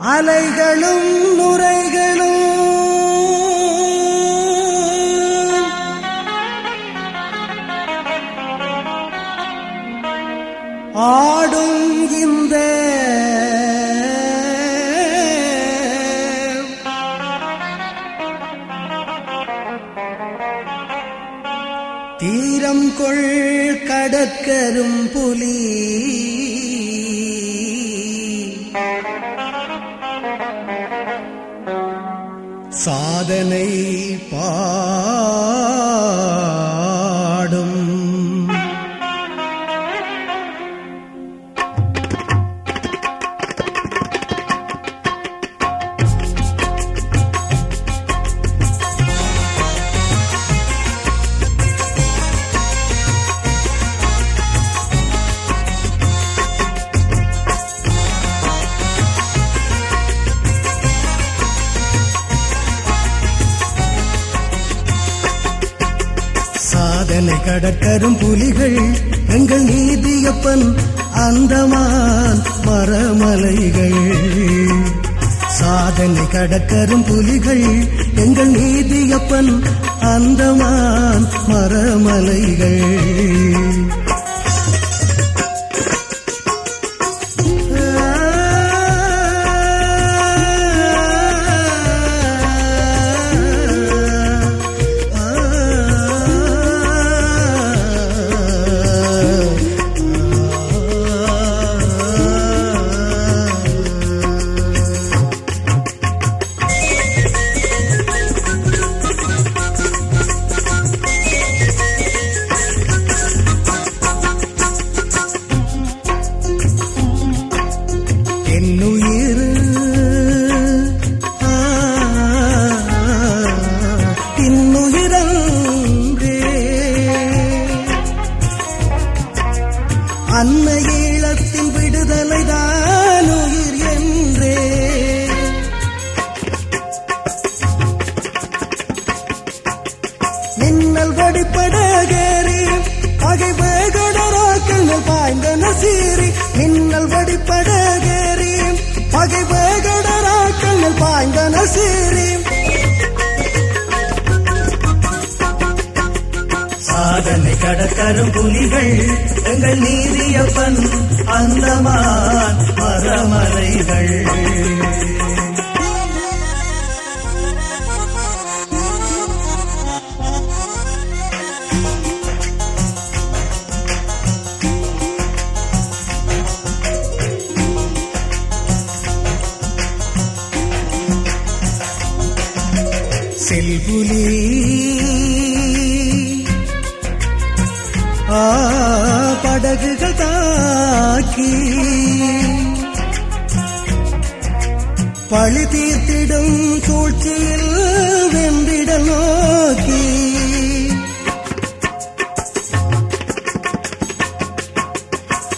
அலைகளும் நுரைகளும் ஆடும் இந்த தீரம் கொள் கடற்கரும் புலி. சாதனை பா சாதனை கடற்கரும் புலிகள் எங்கள் நீதியப்பன் அந்தமான் மரமலைகள். சாதனை கடற்கரும் புலிகள் எங்கள் நீதியப்பன் அந்தமான் மரமலைகள். பாய்ந்தன சீறி சாதனை கடற்கரும் புலிகள் எங்கள் நீதியப்பன் அந்தமான் மரமலைகள். புலி. ஆ படகுகள் தாக்கி பழி தீர்த்திடும் சூழ்ச்சியில் வெம்பிட நோக்கி.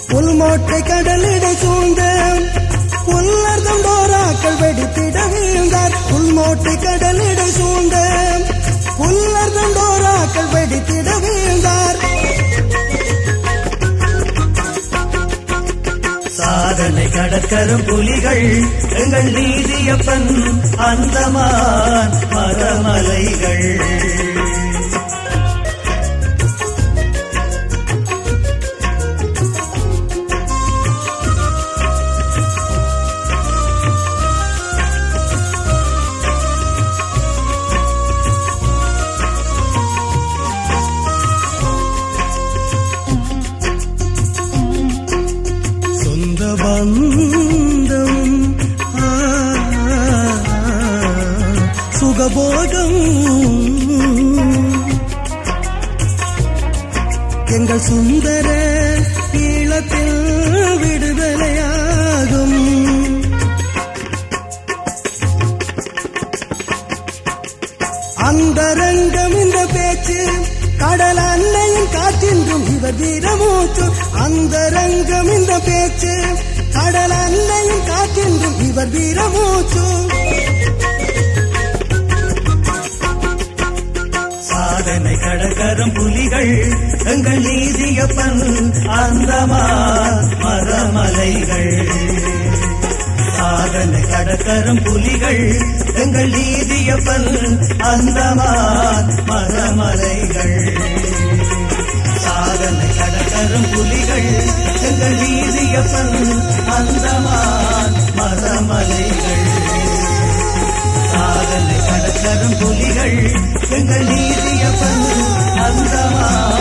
புல்மோட்டை கடலிடை சூழ்ந்த புல்லர்தம் டோராக்கள் வெடித்திட வீழ்ந்தார் புல்மோட்டு கடலிட சூழ்ந்த புல்லர் தண்டோராக்கள் வெடித்திட வீழ்ந்தார் சாதனை கடற்கரும் புலிகள் எங்கள் நீதியப்பன் அந்தமான் மரமலைகள் ஆனந்தம் சுகபோகம். எங்கள் சுந்தர ஈழத்தில் விடுதலையாகும். அந்தரங்கம் இந்த பேச்சு கடல் அன்னையின் காற்றின்றும் இவர் வீரமூச்சு. அந்தரங்கம் இந்த பேச்சு கடல் அன்னையும் காற்றென்றும் இவர் வீரமூச்சு. சாதனை கடற்கரம் புலிகள் எங்கள் நீதியப்பன் அந்தமா மரமலைகள். சாதனை கடற்கரம் புலிகள் எங்கள் நீதியப்பன் அந்தமா மரமலைகள். சாதனை வளரும் புலிகள் எங்கள் வீசிய பல் அந்தமான் மரமலைகள் சாதனை கடற்கரும் புலிகள் எங்கள் நீதிய அந்தமான்